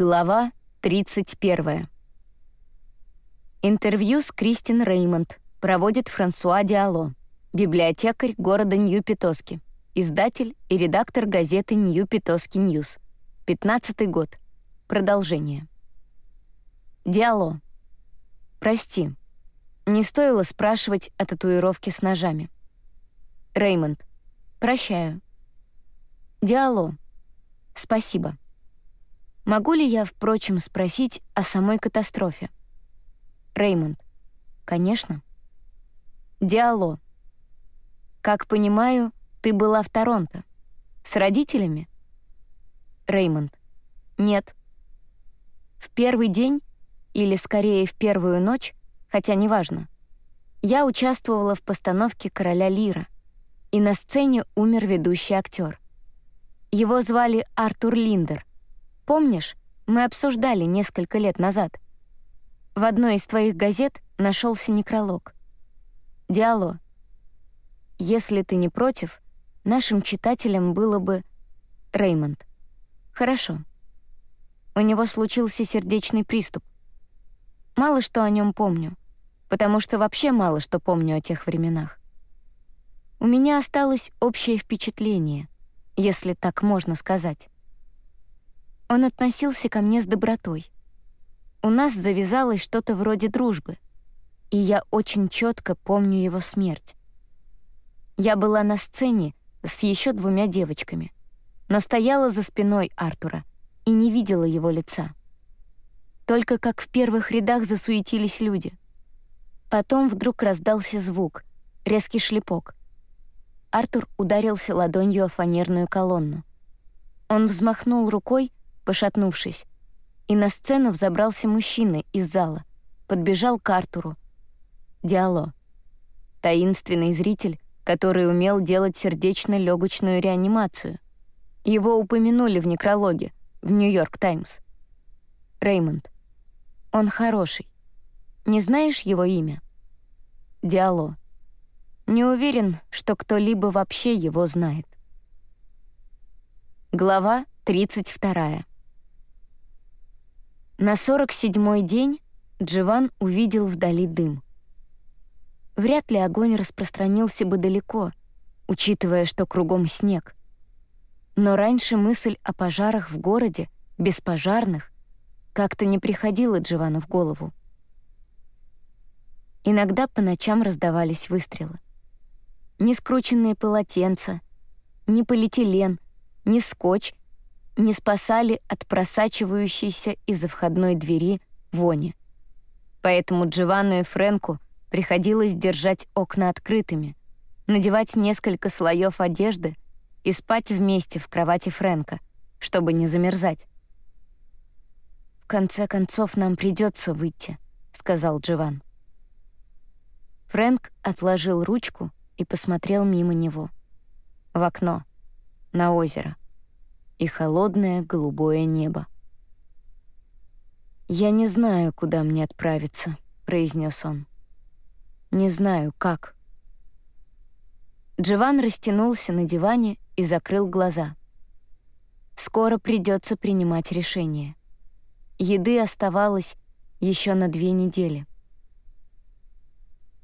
Глава 31. Интервью с Кристин Реймонд проводит Франсуа Диало, библиотекарь города Нью-Питоски, издатель и редактор газеты «Нью-Питоски Ньюс». 15 год. Продолжение. Диало. Прости. Не стоило спрашивать о татуировке с ножами. Реймонд. Прощаю. Диало. Спасибо. Могу ли я, впрочем, спросить о самой катастрофе? Реймонд. Конечно. Диало. Как понимаю, ты была в Торонто. С родителями? Реймонд. Нет. В первый день, или скорее в первую ночь, хотя неважно, я участвовала в постановке «Короля Лира», и на сцене умер ведущий актер. Его звали Артур Линдер, Помнишь, мы обсуждали несколько лет назад? В одной из твоих газет нашелся некролог. Диало. Если ты не против, нашим читателям было бы... Реймонд. Хорошо. У него случился сердечный приступ. Мало что о нем помню, потому что вообще мало что помню о тех временах. У меня осталось общее впечатление, если так можно сказать. Он относился ко мне с добротой. У нас завязалось что-то вроде дружбы, и я очень четко помню его смерть. Я была на сцене с еще двумя девочками, но стояла за спиной Артура и не видела его лица. Только как в первых рядах засуетились люди. Потом вдруг раздался звук, резкий шлепок. Артур ударился ладонью о фанерную колонну. Он взмахнул рукой, пошатнувшись, и на сцену взобрался мужчина из зала, подбежал к Артуру. Диало. Таинственный зритель, который умел делать сердечно-легочную реанимацию. Его упомянули в некрологе, в «Нью-Йорк Таймс». Реймонд. Он хороший. Не знаешь его имя? Диало. Не уверен, что кто-либо вообще его знает. Глава 32. На 47-й день Дживан увидел вдали дым. Вряд ли огонь распространился бы далеко, учитывая, что кругом снег. Но раньше мысль о пожарах в городе, без пожарных, как-то не приходила Дживану в голову. Иногда по ночам раздавались выстрелы. Ни скрученные полотенца, ни полиэтилен, ни скотч не спасали от просачивающейся из-за входной двери вони. Поэтому Джованну и Фрэнку приходилось держать окна открытыми, надевать несколько слоев одежды и спать вместе в кровати Фрэнка, чтобы не замерзать. «В конце концов, нам придется выйти», — сказал Джован. Фрэнк отложил ручку и посмотрел мимо него. В окно, на озеро и холодное голубое небо. «Я не знаю, куда мне отправиться», — произнес он. «Не знаю, как». Джован растянулся на диване и закрыл глаза. Скоро придется принимать решение. Еды оставалось еще на две недели.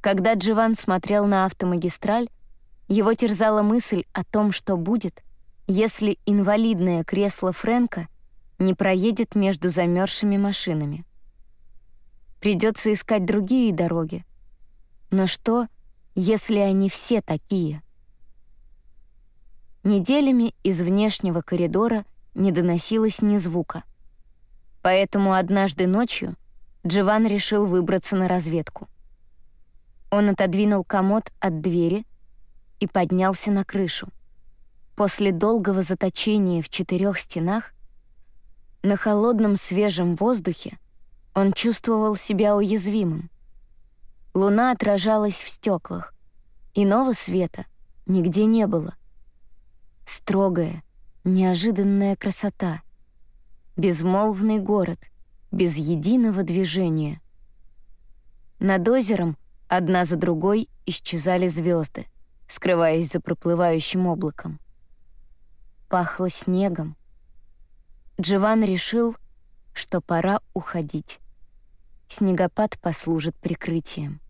Когда Джован смотрел на автомагистраль, его терзала мысль о том, что будет, если инвалидное кресло Фрэнка не проедет между замерзшими машинами. Придется искать другие дороги. Но что, если они все такие? Неделями из внешнего коридора не доносилось ни звука. Поэтому однажды ночью Джован решил выбраться на разведку. Он отодвинул комод от двери и поднялся на крышу. После долгого заточения в четырех стенах, на холодном свежем воздухе он чувствовал себя уязвимым. Луна отражалась в стеклах, иного света нигде не было. Строгая, неожиданная красота, безмолвный город, без единого движения. Над озером одна за другой исчезали звезды, скрываясь за проплывающим облаком пахло снегом. Джован решил, что пора уходить. Снегопад послужит прикрытием.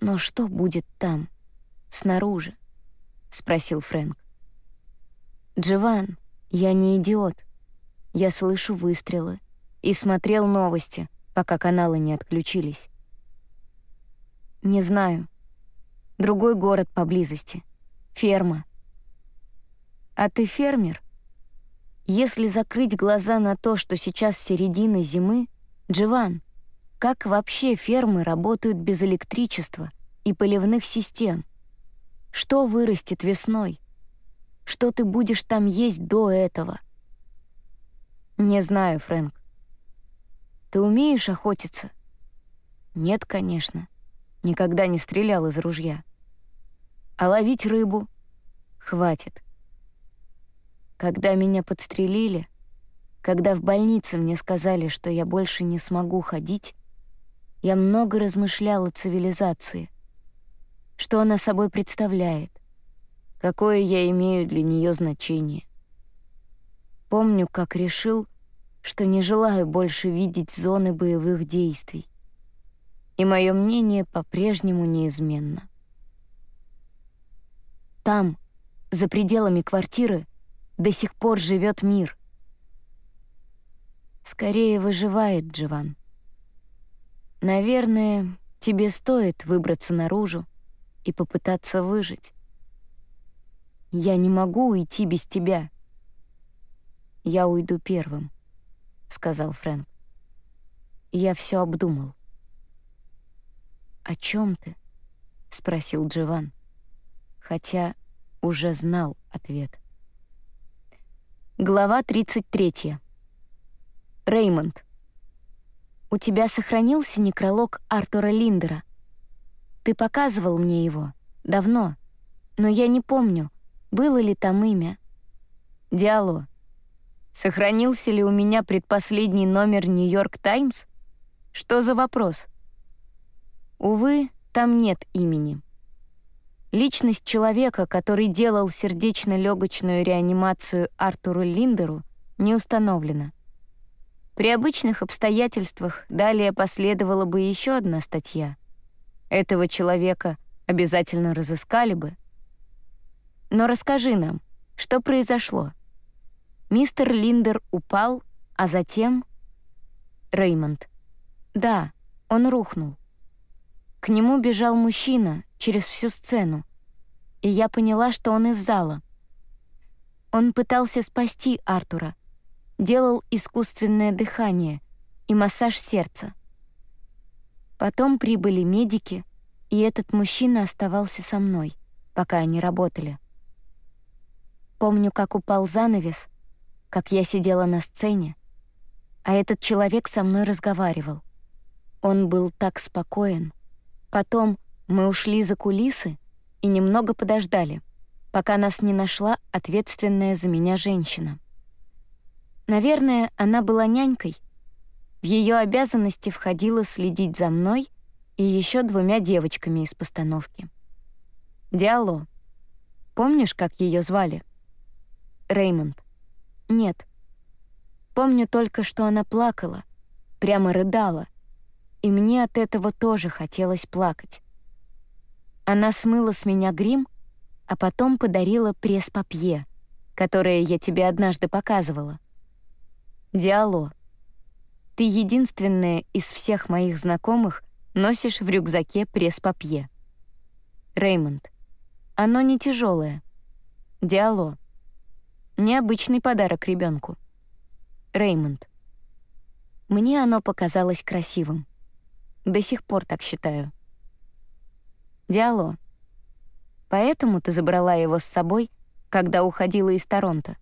«Но что будет там, снаружи?» — спросил Фрэнк. «Джован, я не идиот. Я слышу выстрелы и смотрел новости, пока каналы не отключились. Не знаю. Другой город поблизости. Ферма. А ты фермер? Если закрыть глаза на то, что сейчас середина зимы, Дживан, как вообще фермы работают без электричества и поливных систем? Что вырастет весной? Что ты будешь там есть до этого? Не знаю, Фрэнк. Ты умеешь охотиться? Нет, конечно. Никогда не стрелял из ружья. А ловить рыбу? Хватит. Когда меня подстрелили, когда в больнице мне сказали, что я больше не смогу ходить, я много размышляла о цивилизации, что она собой представляет, какое я имею для нее значение. Помню, как решил, что не желаю больше видеть зоны боевых действий. И мое мнение по-прежнему неизменно. Там, за пределами квартиры, до сих пор живет мир. Скорее выживает Дживан. Наверное, тебе стоит выбраться наружу и попытаться выжить. Я не могу уйти без тебя. Я уйду первым. — сказал Фрэнк. Я все обдумал. «О чем ты?» — спросил Джован, хотя уже знал ответ. Глава 33. Реймонд. «У тебя сохранился некролог Артура Линдера. Ты показывал мне его давно, но я не помню, было ли там имя. Диало. Сохранился ли у меня предпоследний номер «Нью-Йорк Таймс»? Что за вопрос? Увы, там нет имени. Личность человека, который делал сердечно-легочную реанимацию Артуру Линдеру, не установлена. При обычных обстоятельствах далее последовала бы еще одна статья. Этого человека обязательно разыскали бы. Но расскажи нам, что произошло? Мистер Линдер упал, а затем... Реймонд. Да, он рухнул. К нему бежал мужчина через всю сцену, и я поняла, что он из зала. Он пытался спасти Артура, делал искусственное дыхание и массаж сердца. Потом прибыли медики, и этот мужчина оставался со мной, пока они работали. Помню, как упал занавес, как я сидела на сцене, а этот человек со мной разговаривал. Он был так спокоен. Потом мы ушли за кулисы и немного подождали, пока нас не нашла ответственная за меня женщина. Наверное, она была нянькой. В ее обязанности входило следить за мной и еще двумя девочками из постановки. Диало. Помнишь, как ее звали? Реймонд. Нет. Помню только, что она плакала, прямо рыдала, и мне от этого тоже хотелось плакать. Она смыла с меня грим, а потом подарила пресс-папье, которое я тебе однажды показывала. Диало. Ты единственная из всех моих знакомых носишь в рюкзаке пресс-папье. Реймонд. Оно не тяжелое. Диало. Необычный подарок ребенку. Реймонд. Мне оно показалось красивым. До сих пор так считаю. Диало. Поэтому ты забрала его с собой, когда уходила из Торонто?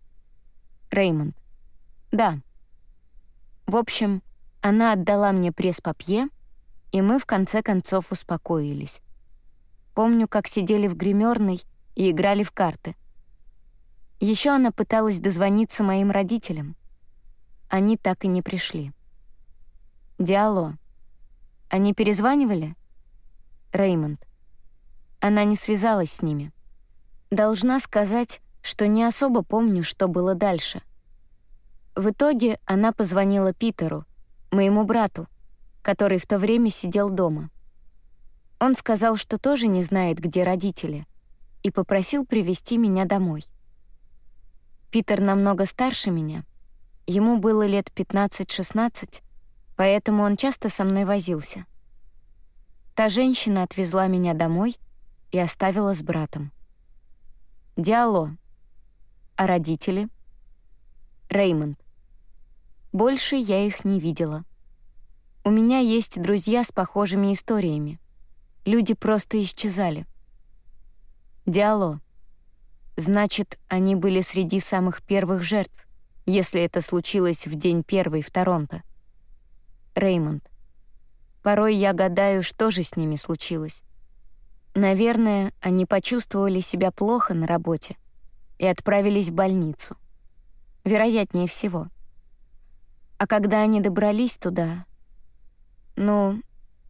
Реймонд. Да. В общем, она отдала мне пресс-папье, и мы в конце концов успокоились. Помню, как сидели в гримерной и играли в карты — еще она пыталась дозвониться моим родителям. Они так и не пришли. Диало. Они перезванивали? Реймонд. Она не связалась с ними. Должна сказать, что не особо помню, что было дальше. В итоге она позвонила Питеру, моему брату, который в то время сидел дома. Он сказал, что тоже не знает, где родители, и попросил привести меня домой. Питер намного старше меня. Ему было лет 15-16, поэтому он часто со мной возился. Та женщина отвезла меня домой и оставила с братом. Диало. А родители? Реймонд. Больше я их не видела. У меня есть друзья с похожими историями. Люди просто исчезали. Диало. Значит, они были среди самых первых жертв, если это случилось в день первый в Торонто. Реймонд. Порой я гадаю, что же с ними случилось. Наверное, они почувствовали себя плохо на работе и отправились в больницу. Вероятнее всего. А когда они добрались туда... Ну,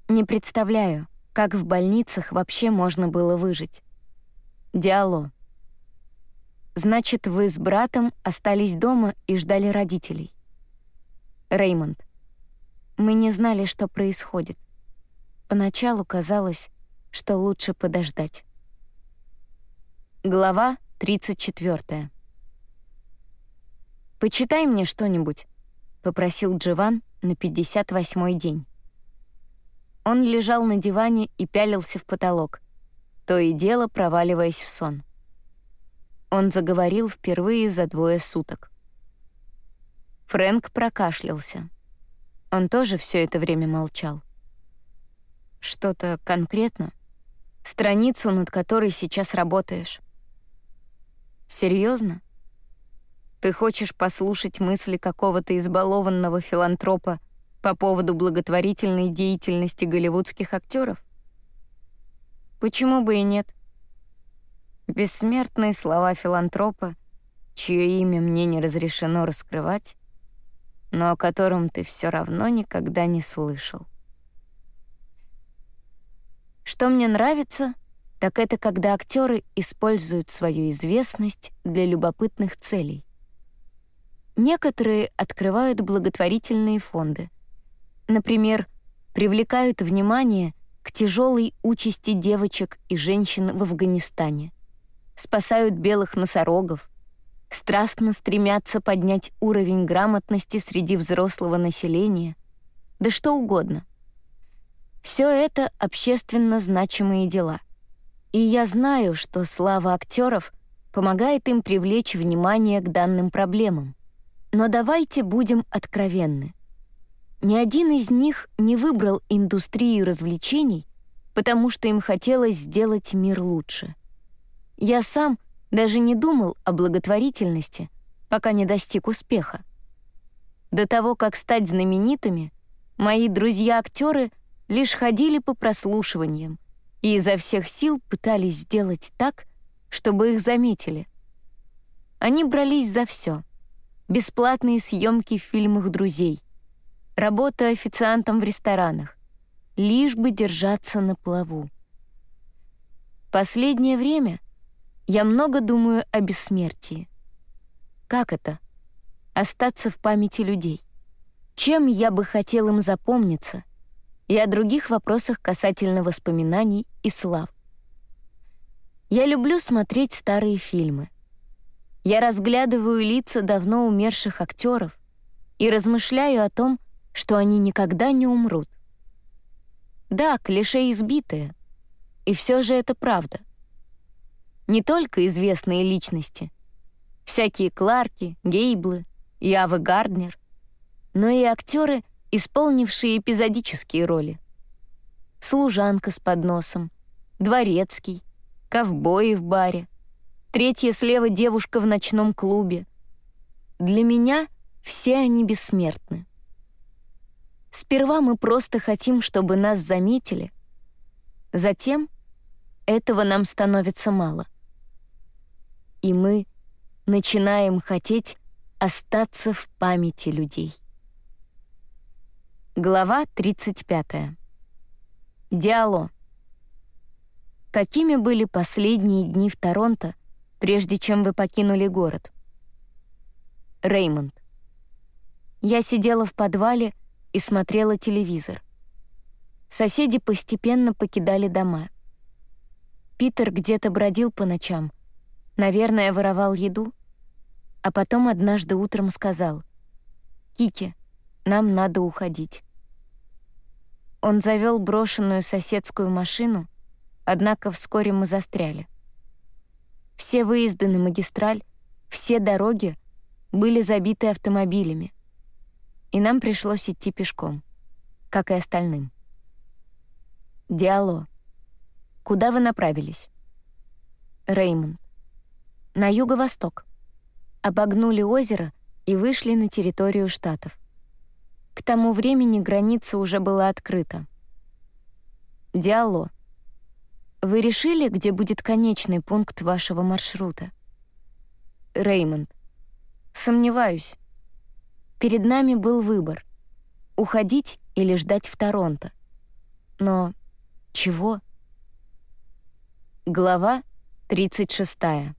не представляю, как в больницах вообще можно было выжить. Диало. Значит, вы с братом остались дома и ждали родителей. Реймонд. Мы не знали, что происходит. Поначалу казалось, что лучше подождать. Глава 34. «Почитай мне что-нибудь», — попросил Джован на 58-й день. Он лежал на диване и пялился в потолок, то и дело проваливаясь в сон. Он заговорил впервые за двое суток. Фрэнк прокашлялся. Он тоже все это время молчал. «Что-то конкретно? Страницу, над которой сейчас работаешь?» Серьезно? Ты хочешь послушать мысли какого-то избалованного филантропа по поводу благотворительной деятельности голливудских актеров? Почему бы и нет? Бессмертные слова филантропа, чье имя мне не разрешено раскрывать, но о котором ты все равно никогда не слышал. Что мне нравится, так это когда актеры используют свою известность для любопытных целей. Некоторые открывают благотворительные фонды. Например, привлекают внимание к тяжелой участи девочек и женщин в Афганистане спасают белых носорогов, страстно стремятся поднять уровень грамотности среди взрослого населения, да что угодно. Все это общественно значимые дела. И я знаю, что слава актеров помогает им привлечь внимание к данным проблемам. Но давайте будем откровенны. Ни один из них не выбрал индустрию развлечений, потому что им хотелось сделать мир лучше. Я сам даже не думал о благотворительности, пока не достиг успеха. До того, как стать знаменитыми, мои друзья-актеры лишь ходили по прослушиваниям и изо всех сил пытались сделать так, чтобы их заметили. Они брались за все: Бесплатные съемки в фильмах друзей, работа официантом в ресторанах, лишь бы держаться на плаву. Последнее время — я много думаю о бессмертии. Как это? Остаться в памяти людей. Чем я бы хотел им запомниться? И о других вопросах касательно воспоминаний и слав. Я люблю смотреть старые фильмы. Я разглядываю лица давно умерших актеров и размышляю о том, что они никогда не умрут. Да, клише избитое, и все же это правда не только известные личности, всякие Кларки, Гейблы, Явы Гарднер, но и актеры, исполнившие эпизодические роли. Служанка с подносом, дворецкий, ковбои в баре, третья слева девушка в ночном клубе. Для меня все они бессмертны. Сперва мы просто хотим, чтобы нас заметили. Затем этого нам становится мало — и мы начинаем хотеть остаться в памяти людей. Глава 35. Диало. Какими были последние дни в Торонто, прежде чем вы покинули город? Реймонд. Я сидела в подвале и смотрела телевизор. Соседи постепенно покидали дома. Питер где-то бродил по ночам. Наверное, воровал еду. А потом однажды утром сказал, «Кики, нам надо уходить». Он завел брошенную соседскую машину, однако вскоре мы застряли. Все выезды на магистраль, все дороги были забиты автомобилями, и нам пришлось идти пешком, как и остальным. Диало. Куда вы направились? Реймонд. На юго-восток. Обогнули озеро и вышли на территорию Штатов. К тому времени граница уже была открыта. Диало. Вы решили, где будет конечный пункт вашего маршрута? Реймонд. Сомневаюсь. Перед нами был выбор — уходить или ждать в Торонто. Но чего? Глава 36.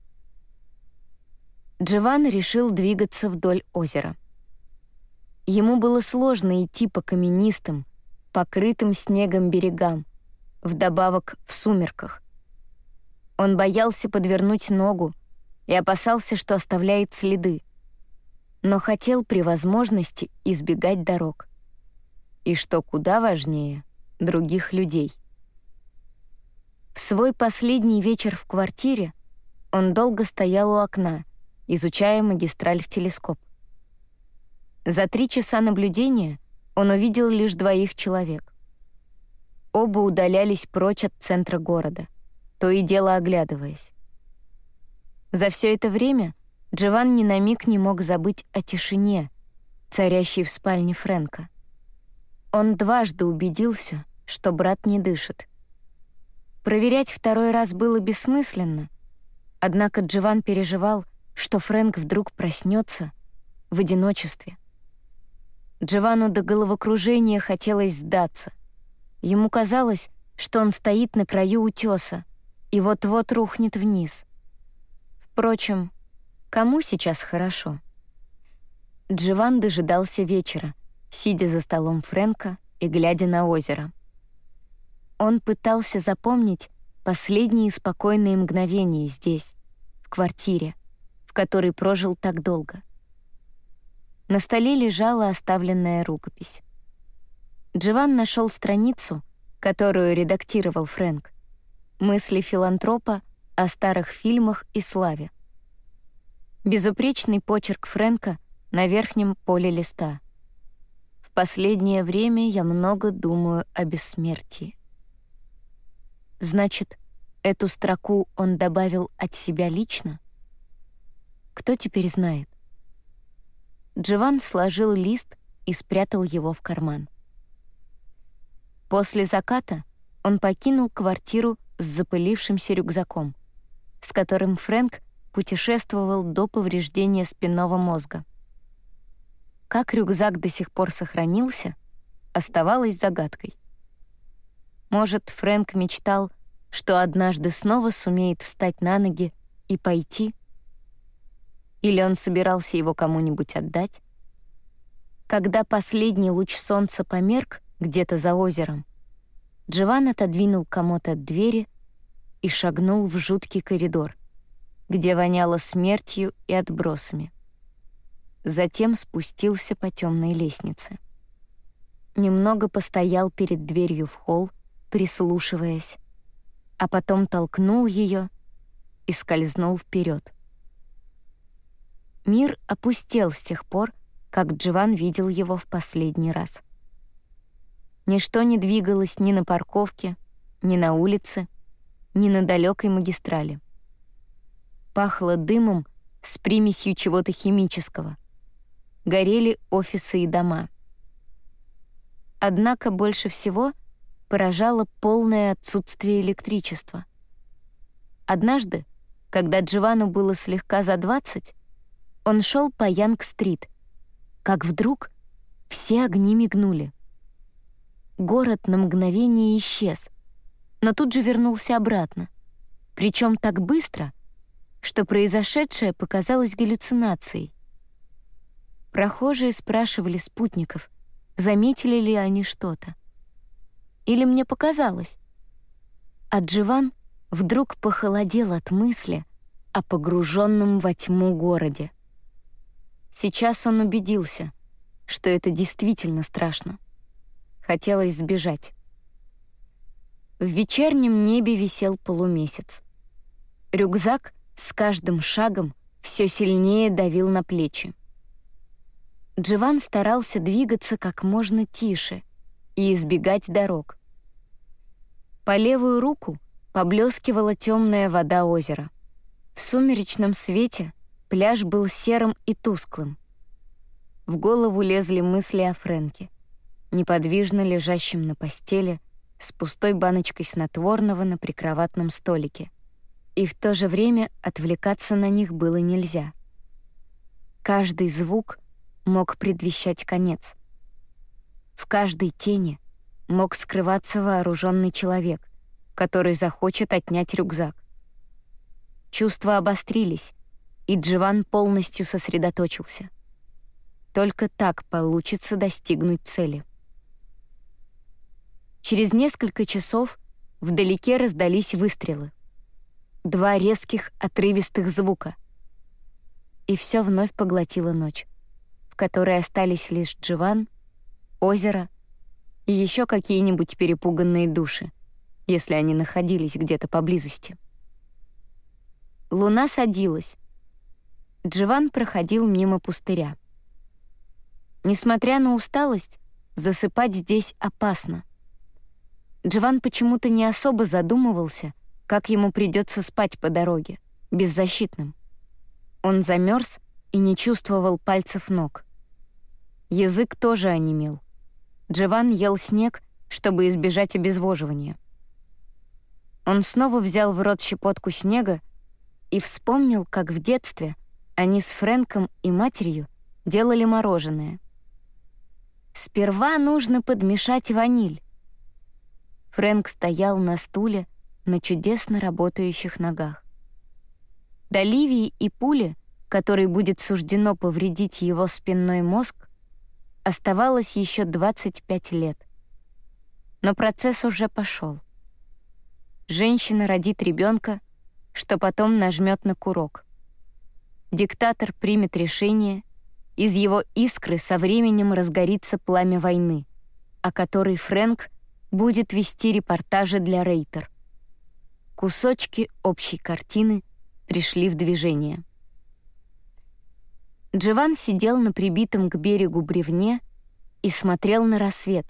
Джован решил двигаться вдоль озера. Ему было сложно идти по каменистым, покрытым снегом берегам, вдобавок в сумерках. Он боялся подвернуть ногу и опасался, что оставляет следы, но хотел при возможности избегать дорог. И что куда важнее — других людей. В свой последний вечер в квартире он долго стоял у окна, изучая магистраль в телескоп. За три часа наблюдения он увидел лишь двоих человек. Оба удалялись прочь от центра города, то и дело оглядываясь. За все это время Джован ни на миг не мог забыть о тишине, царящей в спальне Фрэнка. Он дважды убедился, что брат не дышит. Проверять второй раз было бессмысленно, однако Джован переживал, что Фрэнк вдруг проснется в одиночестве. Джовану до головокружения хотелось сдаться. Ему казалось, что он стоит на краю утеса и вот-вот рухнет вниз. Впрочем, кому сейчас хорошо? Джован дожидался вечера, сидя за столом Фрэнка и глядя на озеро. Он пытался запомнить последние спокойные мгновения здесь, в квартире, в которой прожил так долго — на столе лежала оставленная рукопись. Джован нашел страницу, которую редактировал Фрэнк. Мысли филантропа о старых фильмах и славе. Безупречный почерк Фрэнка на верхнем поле листа. В последнее время я много думаю о бессмертии. Значит, эту строку он добавил от себя лично? Кто теперь знает? Джован сложил лист и спрятал его в карман. После заката он покинул квартиру с запылившимся рюкзаком, с которым Фрэнк путешествовал до повреждения спинного мозга. Как рюкзак до сих пор сохранился, оставалось загадкой. Может, Фрэнк мечтал, что однажды снова сумеет встать на ноги и пойти — или он собирался его кому-нибудь отдать? Когда последний луч солнца померк где-то за озером, Джован отодвинул комод от двери и шагнул в жуткий коридор, где воняло смертью и отбросами. Затем спустился по темной лестнице. Немного постоял перед дверью в холл, прислушиваясь, а потом толкнул ее и скользнул вперед. Мир опустел с тех пор, как Джован видел его в последний раз. Ничто не двигалось ни на парковке, ни на улице, ни на далекой магистрали. Пахло дымом с примесью чего-то химического. Горели офисы и дома. Однако больше всего поражало полное отсутствие электричества. Однажды, когда Джовану было слегка за двадцать, он шел по Янг-стрит, как вдруг все огни мигнули. Город на мгновение исчез, но тут же вернулся обратно, причем так быстро, что произошедшее показалось галлюцинацией. Прохожие спрашивали спутников, заметили ли они что-то. Или мне показалось? А Дживан вдруг похолодел от мысли о погруженном во тьму городе. Сейчас он убедился, что это действительно страшно. Хотелось сбежать. В вечернем небе висел полумесяц. Рюкзак с каждым шагом все сильнее давил на плечи. Дживан старался двигаться как можно тише и избегать дорог. По левую руку поблескивала темная вода озера. В сумеречном свете пляж был серым и тусклым. В голову лезли мысли о Фрэнке, неподвижно лежащем на постели с пустой баночкой снотворного на прикроватном столике. И в то же время отвлекаться на них было нельзя. Каждый звук мог предвещать конец. В каждой тени мог скрываться вооруженный человек, который захочет отнять рюкзак. Чувства обострились, и Дживан полностью сосредоточился. Только так получится достигнуть цели. Через несколько часов вдалеке раздались выстрелы. Два резких, отрывистых звука. И все вновь поглотила ночь которой остались лишь Дживан, озеро и еще какие-нибудь перепуганные души, если они находились где-то поблизости. Луна садилась. Дживан проходил мимо пустыря. Несмотря на усталость, засыпать здесь опасно. Дживан почему-то не особо задумывался, как ему придется спать по дороге, беззащитным. Он замерз и не чувствовал пальцев ног. Язык тоже онемел. Джован ел снег, чтобы избежать обезвоживания. Он снова взял в рот щепотку снега и вспомнил, как в детстве они с Фрэнком и матерью делали мороженое. Сперва нужно подмешать ваниль. Фрэнк стоял на стуле на чудесно работающих ногах. До Ливии и пули, которой будет суждено повредить его спинной мозг, Оставалось еще 25 лет. Но процесс уже пошел. Женщина родит ребенка, что потом нажмет на курок. Диктатор примет решение, из его искры со временем разгорится пламя войны, о которой Фрэнк будет вести репортажи для Рейтер. Кусочки общей картины пришли в движение. Дживан сидел на прибитом к берегу бревне и смотрел на рассвет,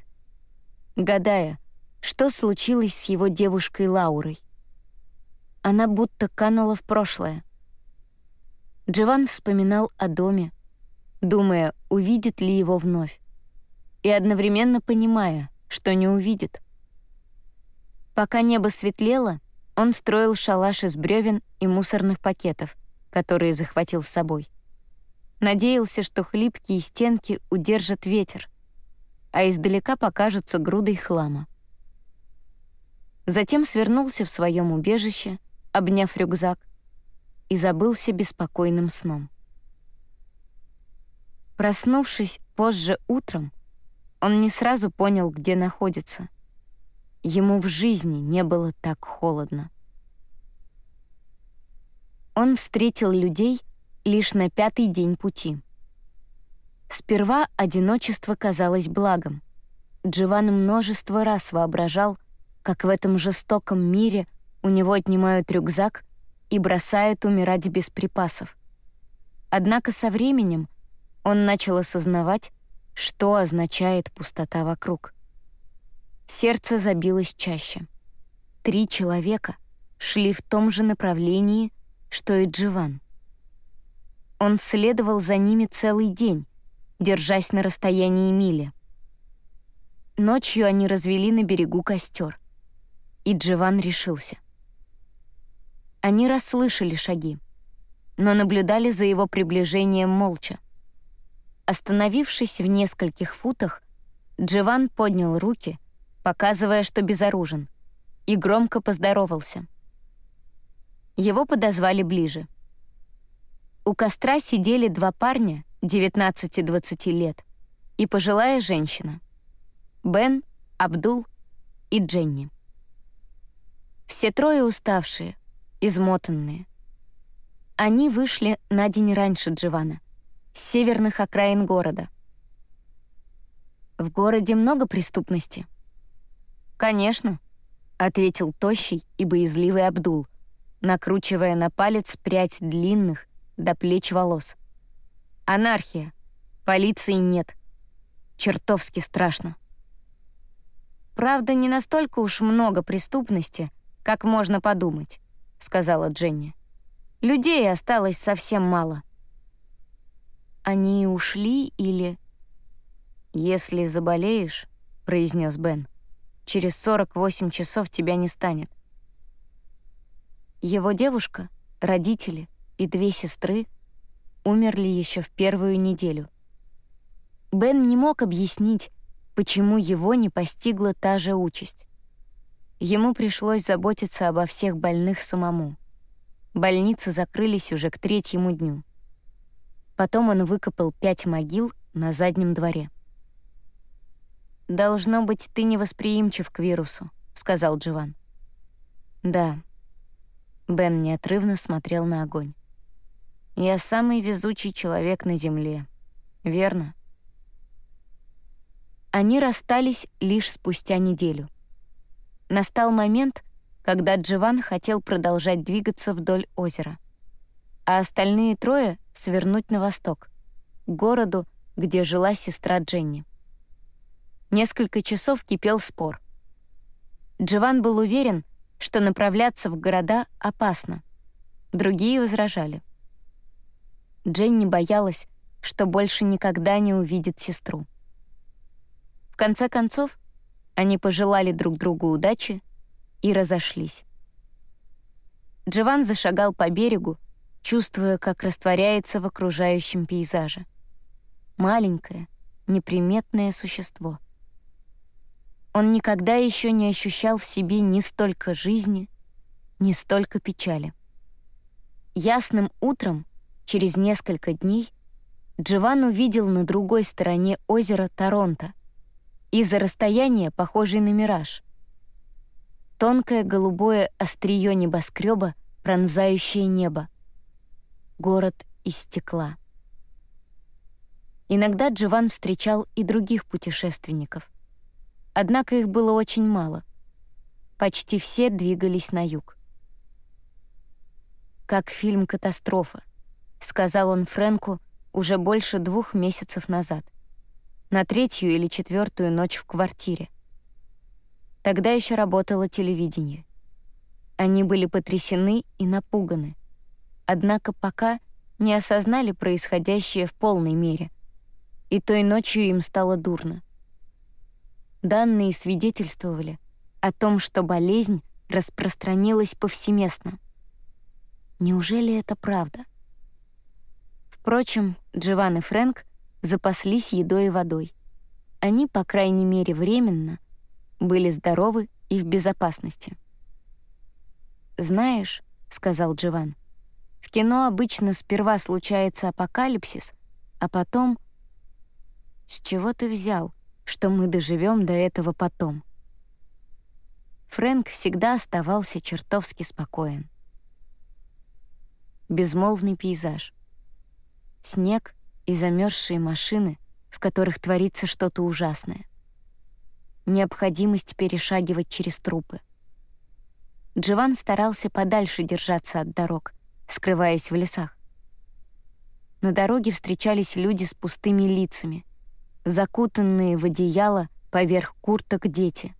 гадая, что случилось с его девушкой Лаурой. Она будто канула в прошлое. Дживан вспоминал о доме, думая, увидит ли его вновь, и одновременно понимая, что не увидит. Пока небо светлело, он строил шалаш из бревен и мусорных пакетов, которые захватил с собой. Надеялся, что хлипкие стенки удержат ветер, а издалека покажутся грудой хлама. Затем свернулся в своем убежище, обняв рюкзак, и забылся беспокойным сном. Проснувшись позже утром, он не сразу понял, где находится. Ему в жизни не было так холодно. Он встретил людей, лишь на пятый день пути. Сперва одиночество казалось благом. Дживан множество раз воображал, как в этом жестоком мире у него отнимают рюкзак и бросают умирать без припасов. Однако со временем он начал осознавать, что означает пустота вокруг. Сердце забилось чаще. Три человека шли в том же направлении, что и Дживан. Он следовал за ними целый день, держась на расстоянии мили. Ночью они развели на берегу костер, и Дживан решился. Они расслышали шаги, но наблюдали за его приближением молча. Остановившись в нескольких футах, Дживан поднял руки, показывая, что безоружен, и громко поздоровался. Его подозвали ближе — у костра сидели два парня 19-20 лет, и пожилая женщина. Бен, Абдул и Дженни. Все трое уставшие, измотанные. Они вышли на день раньше Дживана, с северных окраин города. «В городе много преступности?» «Конечно», — ответил тощий и боязливый Абдул, накручивая на палец прядь длинных до плеч волос. «Анархия. Полиции нет. Чертовски страшно». «Правда, не настолько уж много преступности, как можно подумать», — сказала Дженни. «Людей осталось совсем мало». «Они ушли или...» «Если заболеешь», — произнес Бен, — «через 48 часов тебя не станет». Его девушка, родители и две сестры умерли еще в первую неделю. Бен не мог объяснить, почему его не постигла та же участь. Ему пришлось заботиться обо всех больных самому. Больницы закрылись уже к третьему дню. Потом он выкопал пять могил на заднем дворе. «Должно быть, ты невосприимчив к вирусу», — сказал Джован. «Да». Бен неотрывно смотрел на огонь. «Я самый везучий человек на Земле. Верно?» Они расстались лишь спустя неделю. Настал момент, когда Дживан хотел продолжать двигаться вдоль озера, а остальные трое — свернуть на восток, к городу, где жила сестра Дженни. Несколько часов кипел спор. Дживан был уверен, что направляться в города опасно. Другие возражали. Дженни боялась, что больше никогда не увидит сестру конце концов, они пожелали друг другу удачи и разошлись. Джован зашагал по берегу, чувствуя, как растворяется в окружающем пейзаже. Маленькое, неприметное существо. Он никогда еще не ощущал в себе ни столько жизни, ни столько печали. Ясным утром, через несколько дней, Джован увидел на другой стороне озера Торонто — из-за расстояния похожий на мираж. Тонкое голубое острие небоскреба, пронзающее небо. Город из стекла. Иногда Джован встречал и других путешественников. Однако их было очень мало. Почти все двигались на юг. «Как фильм «Катастрофа», — сказал он Фрэнку уже больше двух месяцев назад — на третью или четвертую ночь в квартире. Тогда еще работало телевидение. Они были потрясены и напуганы. Однако пока не осознали происходящее в полной мере. И той ночью им стало дурно. Данные свидетельствовали о том, что болезнь распространилась повсеместно. Неужели это правда? Впрочем, Джован и Фрэнк запаслись едой и водой. Они, по крайней мере, временно были здоровы и в безопасности. «Знаешь», — сказал Джован, — «в кино обычно сперва случается апокалипсис, а потом...» «С чего ты взял, что мы доживем до этого потом?» Фрэнк всегда оставался чертовски спокоен. Безмолвный пейзаж. Снег и замерзшие машины, в которых творится что-то ужасное. Необходимость перешагивать через трупы. Джован старался подальше держаться от дорог, скрываясь в лесах. На дороге встречались люди с пустыми лицами, закутанные в одеяло поверх курток дети.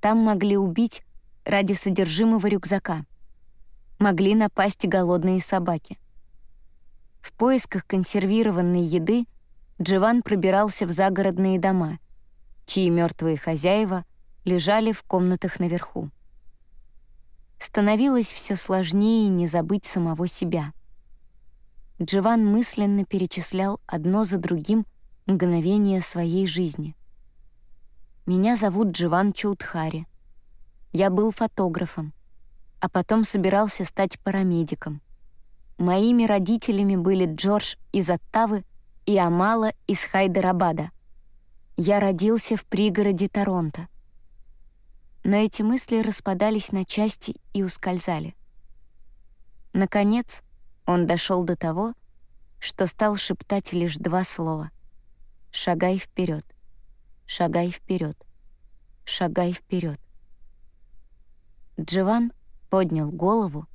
Там могли убить ради содержимого рюкзака. Могли напасть голодные собаки — в поисках консервированной еды Дживан пробирался в загородные дома, чьи мертвые хозяева лежали в комнатах наверху. Становилось все сложнее не забыть самого себя. Дживан мысленно перечислял одно за другим мгновения своей жизни. «Меня зовут Дживан Чаудхари. Я был фотографом, а потом собирался стать парамедиком. Моими родителями были Джордж из Оттавы и Амала из Хайдарабада. Я родился в пригороде Торонто. Но эти мысли распадались на части и ускользали. Наконец, он дошел до того, что стал шептать лишь два слова. «Шагай вперед, шагай вперед, шагай вперед». Джован поднял голову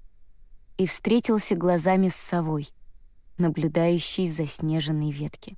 и встретился глазами с совой, наблюдающей за снежной ветки.